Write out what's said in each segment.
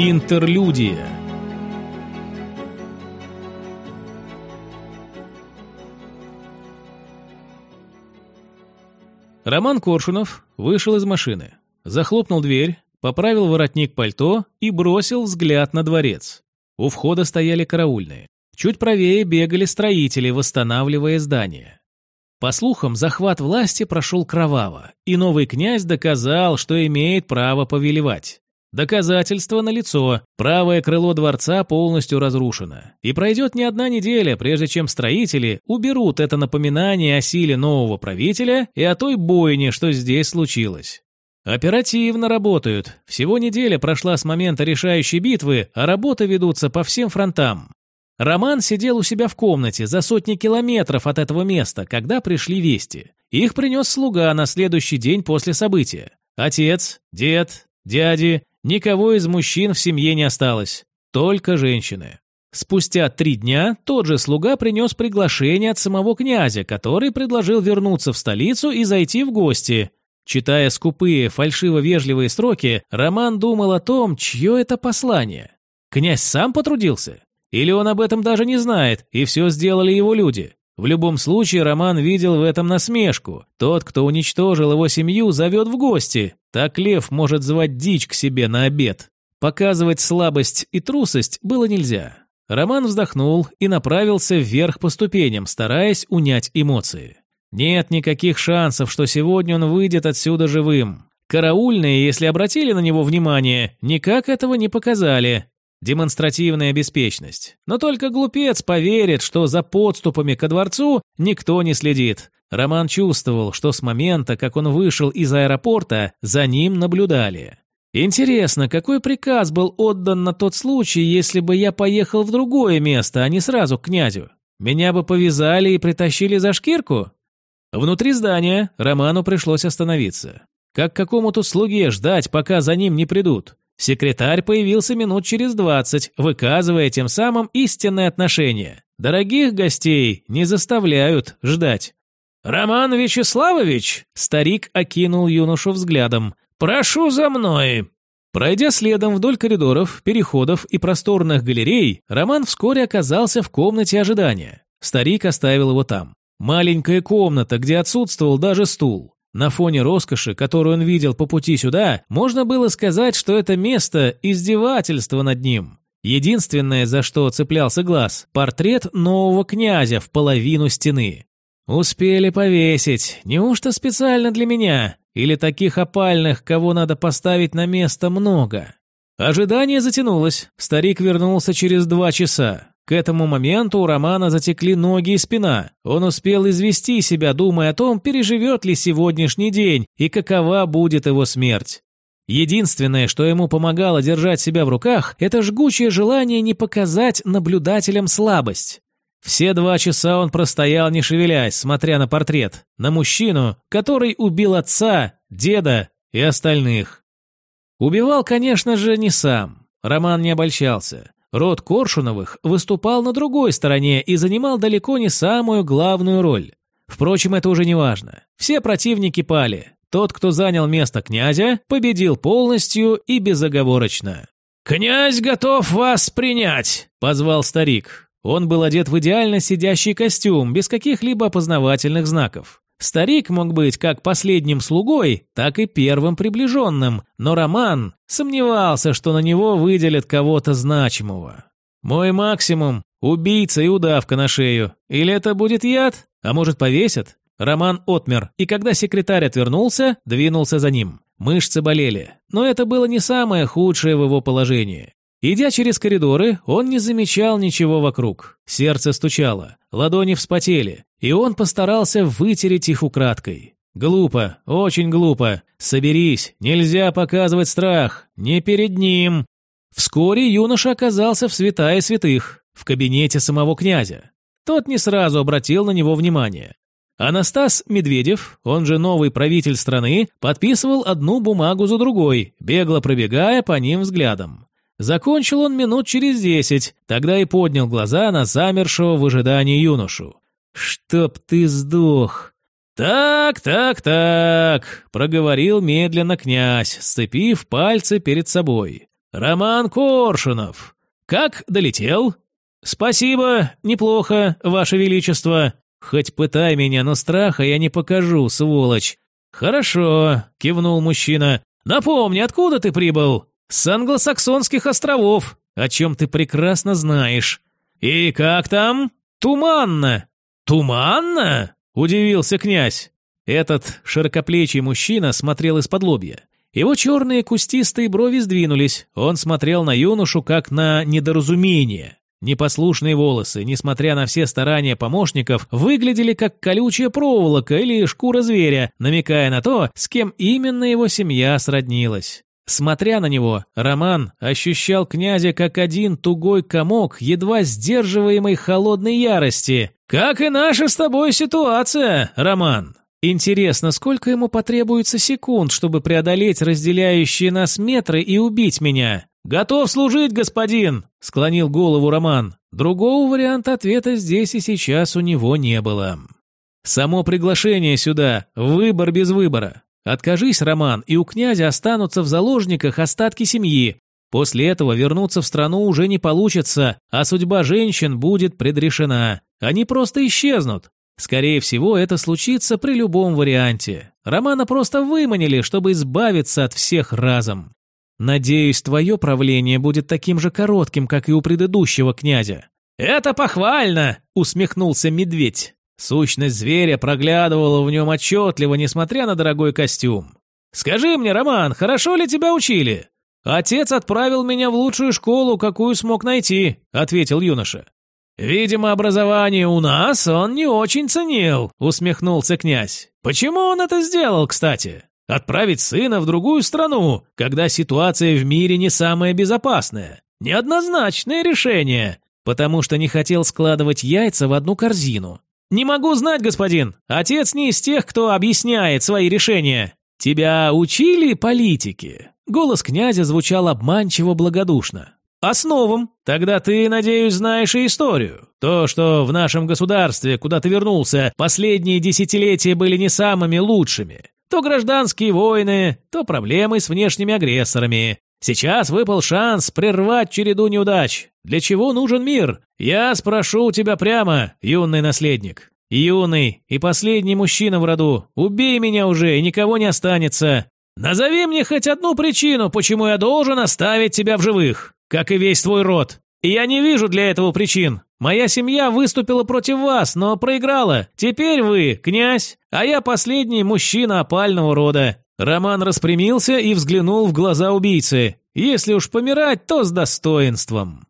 Интерлюдия Роман Коршунов вышел из машины, захлопнул дверь, поправил воротник пальто и бросил взгляд на дворец. У входа стояли караульные. Чуть правее бегали строители, восстанавливая здание. По слухам, захват власти прошел кроваво, и новый князь доказал, что имеет право повелевать. Доказательство налицо, правое крыло дворца полностью разрушено. И пройдет не одна неделя, прежде чем строители уберут это напоминание о силе нового правителя и о той бойне, что здесь случилось. Оперативно работают. Всего неделя прошла с момента решающей битвы, а работы ведутся по всем фронтам. Роман сидел у себя в комнате за сотни километров от этого места, когда пришли вести. Их принес слуга на следующий день после события. Отец, дед, дяди, никого из мужчин в семье не осталось. Только женщины. Спустя три дня тот же слуга принес приглашение от самого князя, который предложил вернуться в столицу и зайти в гости. Читая скупые, фальшиво-вежливые строки, Роман думал о том, чье это послание. Князь сам потрудился? Или он об этом даже не знает, и все сделали его люди? В любом случае, Роман видел в этом насмешку. Тот, кто уничтожил его семью, зовет в гости. Так лев может звать дичь к себе на обед. Показывать слабость и трусость было нельзя. Роман вздохнул и направился вверх по ступеням, стараясь унять эмоции. Нет никаких шансов, что сегодня он выйдет отсюда живым. Караульные, если обратили на него внимание, никак этого не показали. Демонстративная беспечность. Но только глупец поверит, что за подступами ко дворцу никто не следит. Роман чувствовал, что с момента, как он вышел из аэропорта, за ним наблюдали. Интересно, какой приказ был отдан на тот случай, если бы я поехал в другое место, а не сразу к князю? Меня бы повязали и притащили за шкирку? Внутри здания Роману пришлось остановиться. Как какому-то слуге ждать, пока за ним не придут. Секретарь появился минут через двадцать, выказывая тем самым истинное отношение. Дорогих гостей не заставляют ждать. «Роман Вячеславович!» – старик окинул юношу взглядом. «Прошу за мной!» Пройдя следом вдоль коридоров, переходов и просторных галерей, Роман вскоре оказался в комнате ожидания. Старик оставил его там. Маленькая комната, где отсутствовал даже стул. На фоне роскоши, которую он видел по пути сюда, можно было сказать, что это место – издевательство над ним. Единственное, за что цеплялся глаз – портрет нового князя в половину стены. Успели повесить. Неужто специально для меня? Или таких опальных, кого надо поставить на место, много? Ожидание затянулось. Старик вернулся через два часа. К этому моменту у Романа затекли ноги и спина. Он успел извести себя, думая о том, переживет ли сегодняшний день и какова будет его смерть. Единственное, что ему помогало держать себя в руках, это жгучее желание не показать наблюдателям слабость. Все два часа он простоял, не шевелясь, смотря на портрет, на мужчину, который убил отца, деда и остальных. Убивал, конечно же, не сам. Роман не обольщался. Род Коршуновых выступал на другой стороне и занимал далеко не самую главную роль. Впрочем, это уже не важно. Все противники пали. Тот, кто занял место князя, победил полностью и безоговорочно. «Князь готов вас принять!» – позвал старик. Он был одет в идеально сидящий костюм, без каких-либо опознавательных знаков. Старик мог быть как последним слугой, так и первым приближенным, но Роман сомневался, что на него выделят кого-то значимого. «Мой максимум – убийца и удавка на шею. Или это будет яд? А может, повесят?» Роман отмер, и когда секретарь отвернулся, двинулся за ним. Мышцы болели, но это было не самое худшее в его положении. Идя через коридоры, он не замечал ничего вокруг. Сердце стучало, ладони вспотели, и он постарался вытереть их украдкой. Глупо, очень глупо. Соберись, нельзя показывать страх, не перед ним. Вскоре юноша оказался в святая святых, в кабинете самого князя. Тот не сразу обратил на него внимание. Анастас Медведев, он же новый правитель страны, подписывал одну бумагу за другой, бегло пробегая по ним взглядом. Закончил он минут через десять, тогда и поднял глаза на замершего в ожидании юношу. «Чтоб ты сдох!» «Так, так, так», — проговорил медленно князь, сцепив пальцы перед собой. Роман Коршунов. Как долетел?» «Спасибо, неплохо, Ваше Величество. Хоть пытай меня, но страха я не покажу, сволочь». «Хорошо», — кивнул мужчина. «Напомни, откуда ты прибыл?» «С англосаксонских островов, о чем ты прекрасно знаешь». «И как там?» «Туманно». «Туманно?» – удивился князь. Этот широкоплечий мужчина смотрел из-под лобья. Его черные кустистые брови сдвинулись. Он смотрел на юношу как на недоразумение. Непослушные волосы, несмотря на все старания помощников, выглядели как колючая проволока или шкура зверя, намекая на то, с кем именно его семья сроднилась. Смотря на него, Роман ощущал князя как один тугой комок, едва сдерживаемой холодной ярости. «Как и наша с тобой ситуация, Роман!» Интересно, сколько ему потребуется секунд, чтобы преодолеть разделяющие нас метры и убить меня? «Готов служить, господин!» – склонил голову Роман. Другого варианта ответа здесь и сейчас у него не было. Само приглашение сюда – выбор без выбора. Откажись, Роман, и у князя останутся в заложниках остатки семьи. После этого вернуться в страну уже не получится, а судьба женщин будет предрешена. Они просто исчезнут. Скорее всего, это случится при любом варианте. Романа просто выманили, чтобы избавиться от всех разом. Надеюсь, твое правление будет таким же коротким, как и у предыдущего князя. «Это похвально!» – усмехнулся медведь. Сущность зверя проглядывала в нем отчетливо, несмотря на дорогой костюм. «Скажи мне, Роман, хорошо ли тебя учили?» «Отец отправил меня в лучшую школу, какую смог найти», — ответил юноша. «Видимо, образование у нас он не очень ценил», — усмехнулся князь. «Почему он это сделал, кстати? Отправить сына в другую страну, когда ситуация в мире не самая безопасная. Неоднозначное решение, потому что не хотел складывать яйца в одну корзину. «Не могу знать, господин. Отец не из тех, кто объясняет свои решения. Тебя учили политики?» Голос князя звучал обманчиво благодушно. «Основам. Тогда ты, надеюсь, знаешь и историю. То, что в нашем государстве, куда ты вернулся, последние десятилетия были не самыми лучшими. То гражданские войны, то проблемы с внешними агрессорами. Сейчас выпал шанс прервать череду неудач. Для чего нужен мир? Я спрошу у тебя прямо, юный наследник. Юный и последний мужчина в роду. Убей меня уже, и никого не останется. Назови мне хоть одну причину, почему я должен оставить тебя в живых, как и весь твой род. И я не вижу для этого причин. Моя семья выступила против вас, но проиграла. Теперь вы князь, а я последний мужчина опального рода. Роман распрямился и взглянул в глаза убийцы. Если уж помирать, то с достоинством.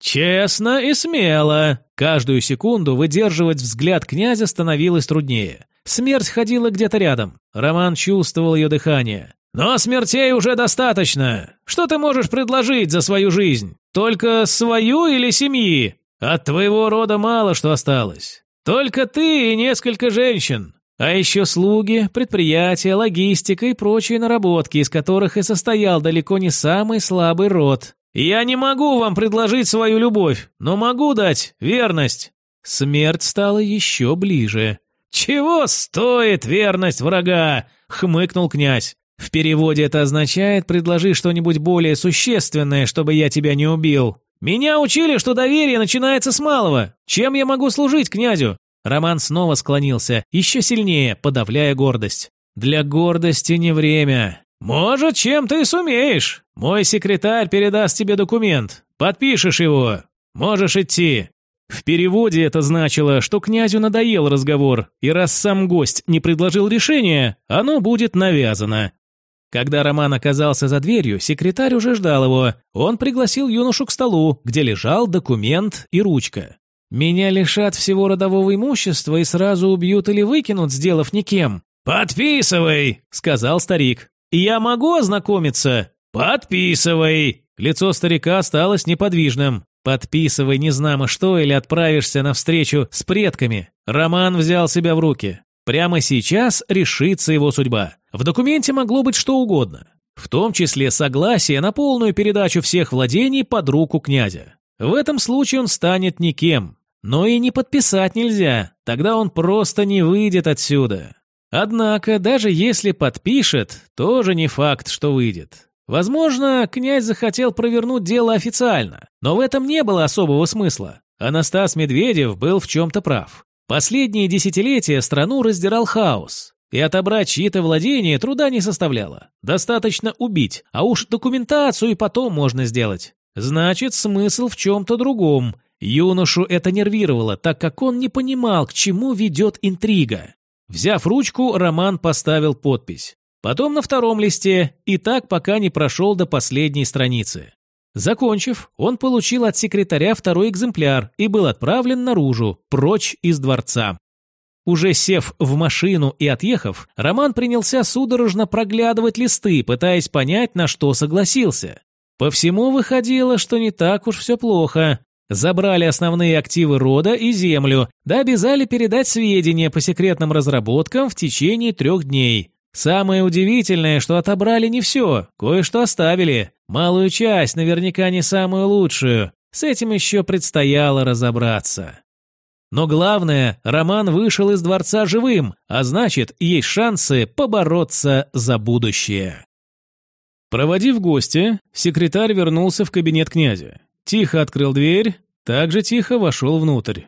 Честно и смело. Каждую секунду выдерживать взгляд князя становилось труднее. Смерть ходила где-то рядом. Роман чувствовал ее дыхание. «Но смертей уже достаточно. Что ты можешь предложить за свою жизнь? Только свою или семьи? От твоего рода мало что осталось. Только ты и несколько женщин. А еще слуги, предприятия, логистика и прочие наработки, из которых и состоял далеко не самый слабый род. Я не могу вам предложить свою любовь, но могу дать верность. Смерть стала еще ближе. «Чего стоит верность врага?» — хмыкнул князь. «В переводе это означает «предложи что-нибудь более существенное, чтобы я тебя не убил». Меня учили, что доверие начинается с малого. Чем я могу служить князю? Роман снова склонился, еще сильнее, подавляя гордость. «Для гордости не время. Может, чем ты сумеешь. Мой секретарь передаст тебе документ. Подпишешь его. Можешь идти». В переводе это значило, что князю надоел разговор, и раз сам гость не предложил решения, оно будет навязано. Когда Роман оказался за дверью, секретарь уже ждал его. Он пригласил юношу к столу, где лежал документ и ручка. Меня лишат всего родового имущества и сразу убьют или выкинут, сделав никем. «Подписывай!» — сказал старик. «Я могу ознакомиться?» «Подписывай!» Лицо старика осталось неподвижным. «Подписывай незнамо что или отправишься на встречу с предками». Роман взял себя в руки. Прямо сейчас решится его судьба. В документе могло быть что угодно. В том числе согласие на полную передачу всех владений под руку князя. В этом случае он станет никем. Но и не подписать нельзя, тогда он просто не выйдет отсюда. Однако, даже если подпишет, тоже не факт, что выйдет. Возможно, князь захотел провернуть дело официально, но в этом не было особого смысла. Анастас Медведев был в чем-то прав. Последние десятилетия страну раздирал хаос, и отобрать чьи-то владения труда не составляло. Достаточно убить, а уж документацию и потом можно сделать. Значит, смысл в чем-то другом. Юношу это нервировало, так как он не понимал, к чему ведет интрига. Взяв ручку, Роман поставил подпись. Потом на втором листе, и так пока не прошел до последней страницы. Закончив, он получил от секретаря второй экземпляр и был отправлен наружу, прочь из дворца. Уже сев в машину и отъехав, Роман принялся судорожно проглядывать листы, пытаясь понять, на что согласился. По всему выходило, что не так уж все плохо. Забрали основные активы рода и землю, да обязали передать сведения по секретным разработкам в течение трех дней. Самое удивительное, что отобрали не все, кое-что оставили. Малую часть, наверняка не самую лучшую. С этим еще предстояло разобраться. Но главное, Роман вышел из дворца живым, а значит, есть шансы побороться за будущее. Проводив гостя, секретарь вернулся в кабинет князя. Тихо открыл дверь, также тихо вошел внутрь.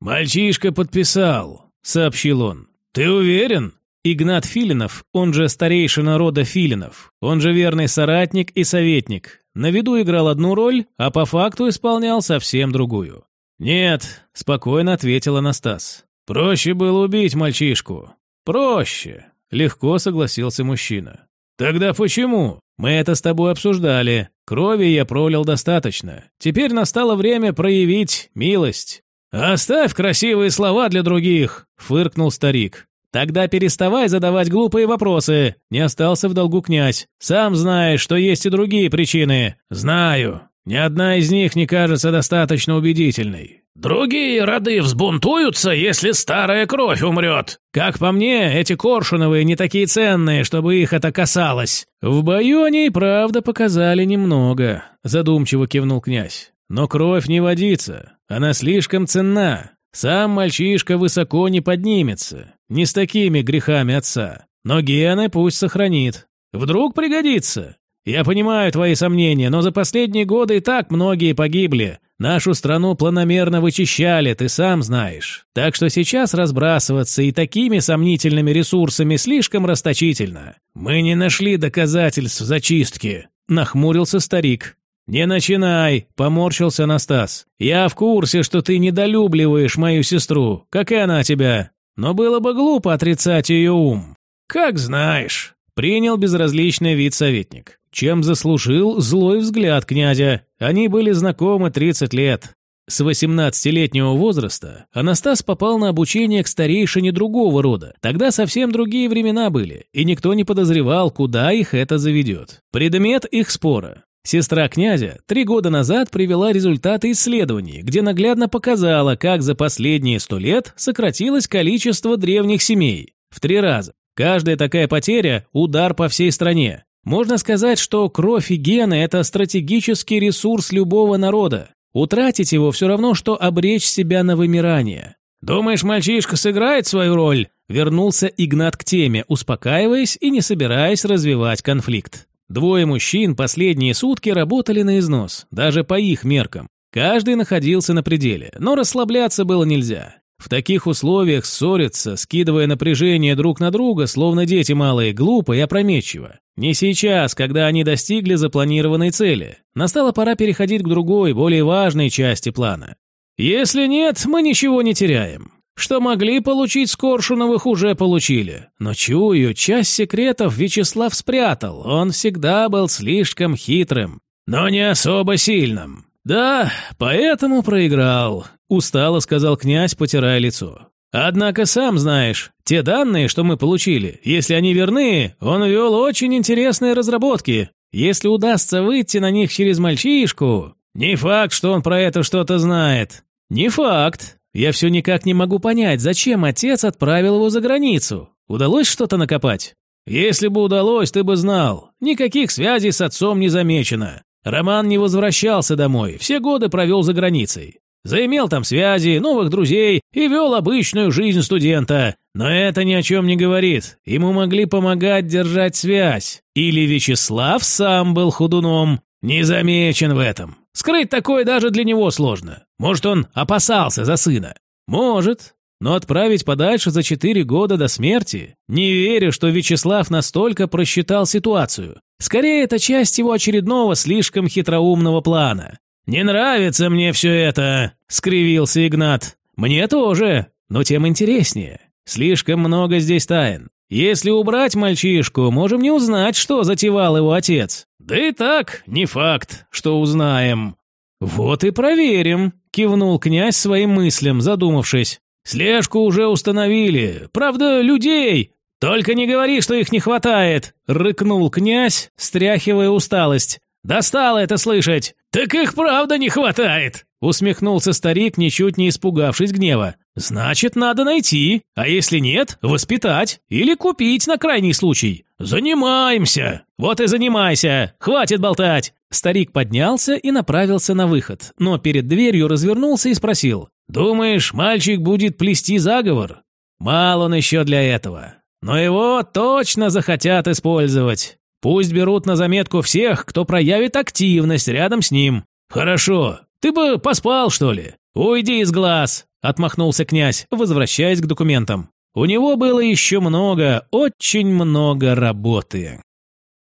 «Мальчишка подписал», — сообщил он. «Ты уверен?» Игнат Филинов, он же старейшина рода Филинов, он же верный соратник и советник, на виду играл одну роль, а по факту исполнял совсем другую. «Нет», — спокойно ответил Анастас. «Проще было убить мальчишку». «Проще», — легко согласился мужчина. «Тогда почему? Мы это с тобой обсуждали. Крови я пролил достаточно. Теперь настало время проявить милость». «Оставь красивые слова для других», — фыркнул старик. «Тогда переставай задавать глупые вопросы», — не остался в долгу князь. «Сам знаешь, что есть и другие причины». «Знаю. Ни одна из них не кажется достаточно убедительной. Другие роды взбунтуются, если старая кровь умрет. Как по мне, эти коршуновые не такие ценные, чтобы их это касалось. В бою они и правда показали немного, задумчиво кивнул князь. Но кровь не водится, она слишком ценна. Сам мальчишка высоко не поднимется, не с такими грехами отца. Но гены пусть сохранит. Вдруг пригодится. Я понимаю твои сомнения, но за последние годы и так многие погибли. Нашу страну планомерно вычищали, ты сам знаешь. Так что сейчас разбрасываться и такими сомнительными ресурсами слишком расточительно. Мы не нашли доказательств зачистки», – нахмурился старик. «Не начинай», – поморщился Настас. «Я в курсе, что ты недолюбливаешь мою сестру, как и она тебя. Но было бы глупо отрицать ее ум». «Как знаешь», – принял безразличный вид советник чем заслужил злой взгляд князя. Они были знакомы 30 лет. С 18-летнего возраста Анастас попал на обучение к старейшине другого рода. Тогда совсем другие времена были, и никто не подозревал, куда их это заведет. Предмет их спора. Сестра князя три года назад привела результаты исследований, где наглядно показала, как за последние сто лет сократилось количество древних семей. В три раза. Каждая такая потеря – удар по всей стране. Можно сказать, что кровь и гены – это стратегический ресурс любого народа. Утратить его все равно, что обречь себя на вымирание. «Думаешь, мальчишка сыграет свою роль?» Вернулся Игнат к теме, успокаиваясь и не собираясь развивать конфликт. Двое мужчин последние сутки работали на износ, даже по их меркам. Каждый находился на пределе, но расслабляться было нельзя. В таких условиях ссориться, скидывая напряжение друг на друга, словно дети малые, глупо и опрометчиво. Не сейчас, когда они достигли запланированной цели. Настала пора переходить к другой, более важной части плана. Если нет, мы ничего не теряем. Что могли получить с Коршуновых, уже получили. Но чую, часть секретов Вячеслав спрятал, он всегда был слишком хитрым. Но не особо сильным. Да, поэтому проиграл. Устало сказал князь, потирая лицо. Однако сам знаешь, те данные, что мы получили, если они верны, он вел очень интересные разработки. Если удастся выйти на них через мальчишку, не факт, что он про это что-то знает. Не факт. Я все никак не могу понять, зачем отец отправил его за границу. Удалось что-то накопать? Если бы удалось, ты бы знал. Никаких связей с отцом не замечено. Роман не возвращался домой, все годы провел за границей. Заимел там связи, новых друзей и вел обычную жизнь студента. Но это ни о чем не говорит. Ему могли помогать держать связь. Или Вячеслав сам был худуном. Не замечен в этом. Скрыть такое даже для него сложно. Может, он опасался за сына? Может. Но отправить подальше за четыре года до смерти? Не верю, что Вячеслав настолько просчитал ситуацию. Скорее, это часть его очередного слишком хитроумного плана. «Не нравится мне все это», — скривился Игнат. «Мне тоже, но тем интереснее. Слишком много здесь тайн. Если убрать мальчишку, можем не узнать, что затевал его отец. Да и так, не факт, что узнаем». «Вот и проверим», — кивнул князь своим мыслям, задумавшись. «Слежку уже установили. Правда, людей. Только не говори, что их не хватает», — рыкнул князь, стряхивая усталость. «Достало это слышать!» «Так их правда не хватает!» Усмехнулся старик, ничуть не испугавшись гнева. «Значит, надо найти, а если нет, воспитать или купить на крайний случай. Занимаемся! Вот и занимайся! Хватит болтать!» Старик поднялся и направился на выход, но перед дверью развернулся и спросил. «Думаешь, мальчик будет плести заговор? Мал он еще для этого. Но его точно захотят использовать. Пусть берут на заметку всех, кто проявит активность рядом с ним. Хорошо. Ты бы поспал, что ли? Уйди из глаз, отмахнулся князь, возвращаясь к документам. У него было еще много, очень много работы.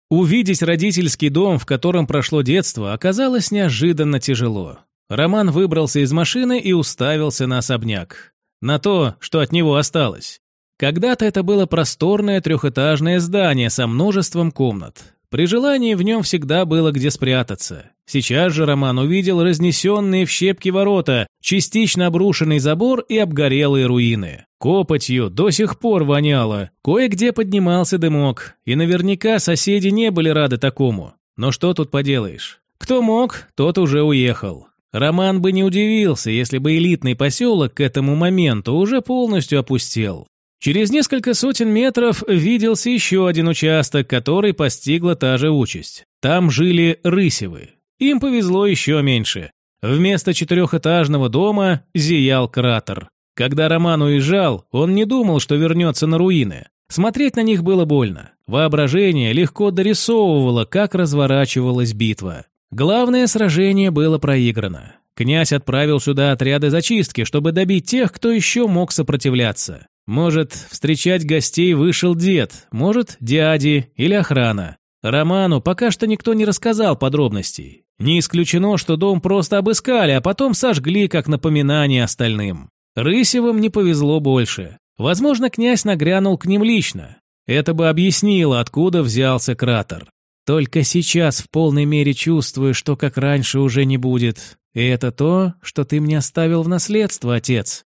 Увидеть родительский дом, в котором прошло детство, оказалось неожиданно тяжело. Роман выбрался из машины и уставился на особняк. На то, что от него осталось. Когда-то это было просторное трехэтажное здание со множеством комнат. При желании в нем всегда было где спрятаться. Сейчас же Роман увидел разнесенные в щепки ворота, частично обрушенный забор и обгорелые руины. Копотью до сих пор воняло, кое-где поднимался дымок, и наверняка соседи не были рады такому. Но что тут поделаешь? Кто мог, тот уже уехал. Роман бы не удивился, если бы элитный поселок к этому моменту уже полностью опустел. Через несколько сотен метров виделся еще один участок, который постигла та же участь. Там жили Рысевы. Им повезло еще меньше. Вместо четырехэтажного дома зиял кратер. Когда Роман уезжал, он не думал, что вернется на руины. Смотреть на них было больно. Воображение легко дорисовывало, как разворачивалась битва. Главное сражение было проиграно. Князь отправил сюда отряды зачистки, чтобы добить тех, кто еще мог сопротивляться. Может, встречать гостей вышел дед, может, дяди или охрана. Роману пока что никто не рассказал подробностей. Не исключено, что дом просто обыскали, а потом сожгли как напоминание остальным. Рысевым не повезло больше. Возможно, князь нагрянул к ним лично. Это бы объяснило, откуда взялся кратер. Только сейчас в полной мере чувствую, что как раньше уже не будет. И это то, что ты мне оставил в наследство, отец.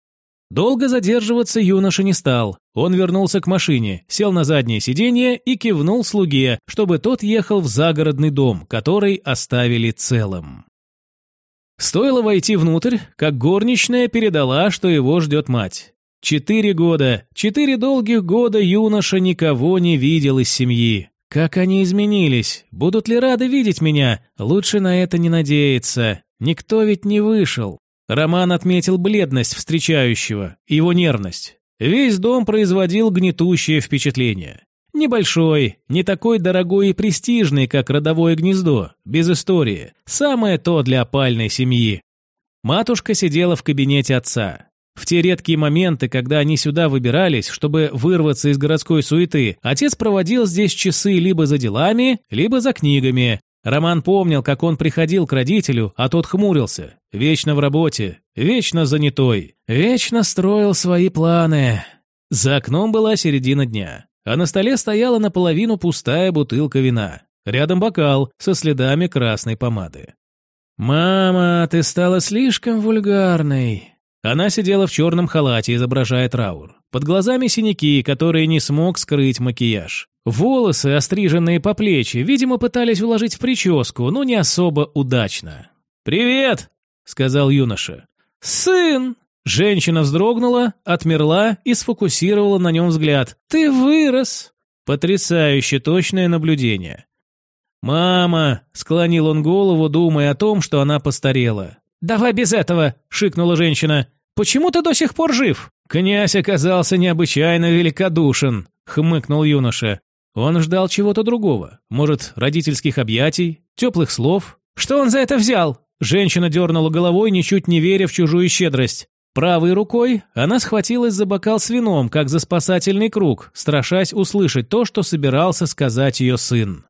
Долго задерживаться юноша не стал. Он вернулся к машине, сел на заднее сиденье и кивнул слуге, чтобы тот ехал в загородный дом, который оставили целым. Стоило войти внутрь, как горничная передала, что его ждет мать. Четыре года, четыре долгих года юноша никого не видел из семьи. Как они изменились? Будут ли рады видеть меня? Лучше на это не надеяться. Никто ведь не вышел. Роман отметил бледность встречающего, его нервность. Весь дом производил гнетущее впечатление. Небольшой, не такой дорогой и престижный, как родовое гнездо, без истории. Самое то для опальной семьи. Матушка сидела в кабинете отца. В те редкие моменты, когда они сюда выбирались, чтобы вырваться из городской суеты, отец проводил здесь часы либо за делами, либо за книгами, Роман помнил, как он приходил к родителю, а тот хмурился. Вечно в работе, вечно занятой, вечно строил свои планы. За окном была середина дня, а на столе стояла наполовину пустая бутылка вина. Рядом бокал со следами красной помады. «Мама, ты стала слишком вульгарной». Она сидела в черном халате, изображая траур. Под глазами синяки, которые не смог скрыть макияж. Волосы, остриженные по плечи, видимо, пытались уложить в прическу, но не особо удачно. «Привет!» — сказал юноша. «Сын!» Женщина вздрогнула, отмерла и сфокусировала на нем взгляд. «Ты вырос!» Потрясающе точное наблюдение. «Мама!» — склонил он голову, думая о том, что она постарела. «Давай без этого!» — шикнула женщина. Почему ты до сих пор жив?» «Князь оказался необычайно великодушен», — хмыкнул юноша. Он ждал чего-то другого. Может, родительских объятий, теплых слов. «Что он за это взял?» Женщина дернула головой, ничуть не веря в чужую щедрость. Правой рукой она схватилась за бокал с вином, как за спасательный круг, страшась услышать то, что собирался сказать ее сын.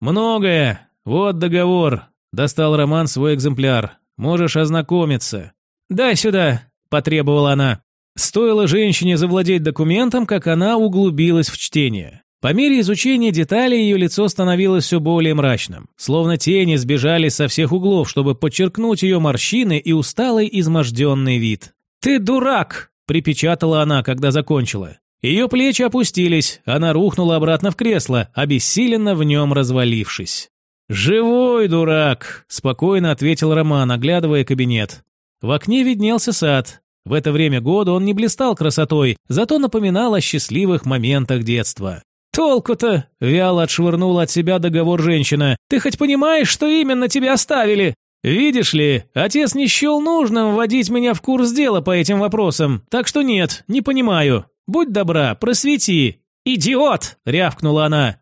«Многое. Вот договор», – достал Роман свой экземпляр. «Можешь ознакомиться». «Дай сюда», – потребовала она. Стоило женщине завладеть документом, как она углубилась в чтение. По мере изучения деталей ее лицо становилось все более мрачным, словно тени сбежали со всех углов, чтобы подчеркнуть ее морщины и усталый изможденный вид. «Ты дурак!» – припечатала она, когда закончила. Ее плечи опустились, она рухнула обратно в кресло, обессиленно в нем развалившись. «Живой дурак!» – спокойно ответил Роман, оглядывая кабинет. В окне виднелся сад. В это время года он не блистал красотой, зато напоминал о счастливых моментах детства. «Толку-то!» – вяло отшвырнула от себя договор женщина. «Ты хоть понимаешь, что именно тебя оставили? Видишь ли, отец не счел нужным вводить меня в курс дела по этим вопросам, так что нет, не понимаю. Будь добра, просвети». «Идиот!» – рявкнула она.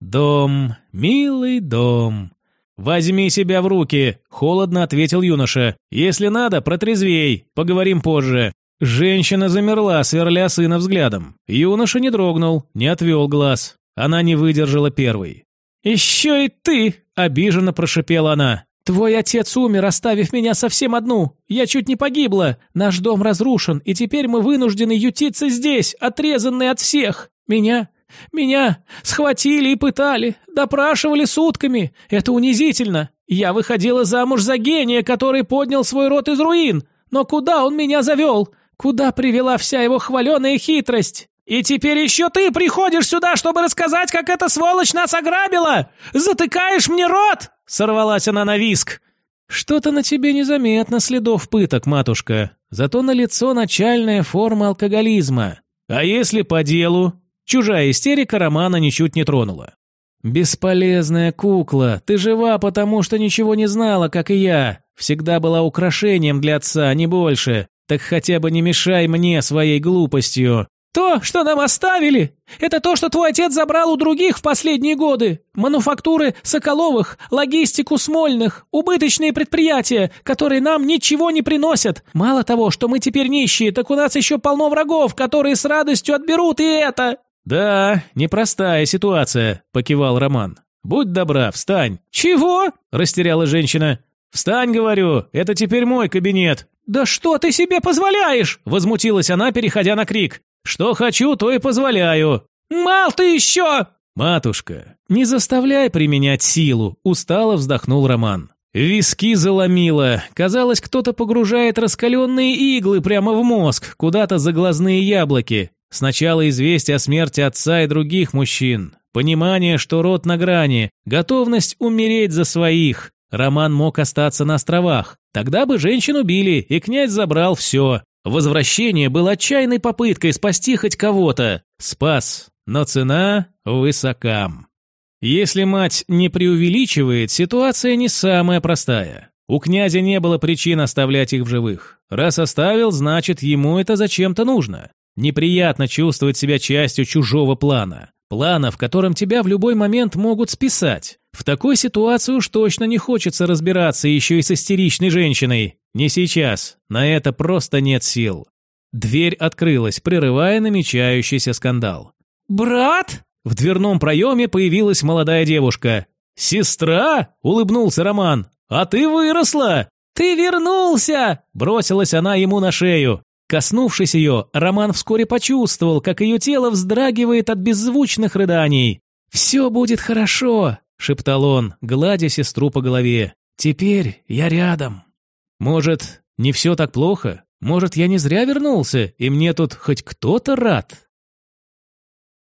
«Дом, милый дом. Возьми себя в руки», – холодно ответил юноша. «Если надо, протрезвей, поговорим позже. Женщина замерла, сверля сына взглядом. Юноша не дрогнул, не отвел глаз. Она не выдержала первой. «Еще и ты!» – обиженно прошипела она. «Твой отец умер, оставив меня совсем одну. Я чуть не погибла. Наш дом разрушен, и теперь мы вынуждены ютиться здесь, отрезанные от всех. Меня... меня схватили и пытали, допрашивали сутками. Это унизительно. Я выходила замуж за гения, который поднял свой род из руин. Но куда он меня завел? Куда привела вся его хваленая хитрость? И теперь еще ты приходишь сюда, чтобы рассказать, как эта сволочь нас ограбила? Затыкаешь мне рот?» Сорвалась она на виск. «Что-то на тебе незаметно следов пыток, матушка. Зато на лицо начальная форма алкоголизма. А если по делу?» Чужая истерика Романа ничуть не тронула. «Бесполезная кукла, ты жива, потому что ничего не знала, как и я. Всегда была украшением для отца, не больше. Так хотя бы не мешай мне своей глупостью. То, что нам оставили, это то, что твой отец забрал у других в последние годы. Мануфактуры Соколовых, логистику Смольных, убыточные предприятия, которые нам ничего не приносят. Мало того, что мы теперь нищие, так у нас еще полно врагов, которые с радостью отберут и это. Да, непростая ситуация, покивал Роман. Будь добра, встань. Чего? растеряла женщина. «Встань, говорю, это теперь мой кабинет». «Да что ты себе позволяешь?» – возмутилась она, переходя на крик. «Что хочу, то и позволяю». «Мал ты еще!» «Матушка, не заставляй применять силу», – устало вздохнул Роман. Виски заломило. Казалось, кто-то погружает раскаленные иглы прямо в мозг, куда-то за глазные яблоки. Сначала известие о смерти отца и других мужчин. Понимание, что род на грани. Готовность умереть за своих. Роман мог остаться на островах. Тогда бы женщину убили, и князь забрал все. Возвращение было отчаянной попыткой спасти хоть кого-то. Спас, но цена высока. Если мать не преувеличивает, ситуация не самая простая. У князя не было причин оставлять их в живых. Раз оставил, значит, ему это зачем-то нужно. Неприятно чувствовать себя частью чужого плана. Плана, в котором тебя в любой момент могут списать. В такой ситуации уж точно не хочется разбираться еще и с истеричной женщиной. Не сейчас. На это просто нет сил. Дверь открылась, прерывая намечающийся скандал. «Брат?» В дверном проеме появилась молодая девушка. «Сестра?» – улыбнулся Роман. «А ты выросла!» «Ты вернулся!» – бросилась она ему на шею. Коснувшись ее, Роман вскоре почувствовал, как ее тело вздрагивает от беззвучных рыданий. «Все будет хорошо», — шептал он, гладя сестру по голове. «Теперь я рядом». «Может, не все так плохо? Может, я не зря вернулся, и мне тут хоть кто-то рад?»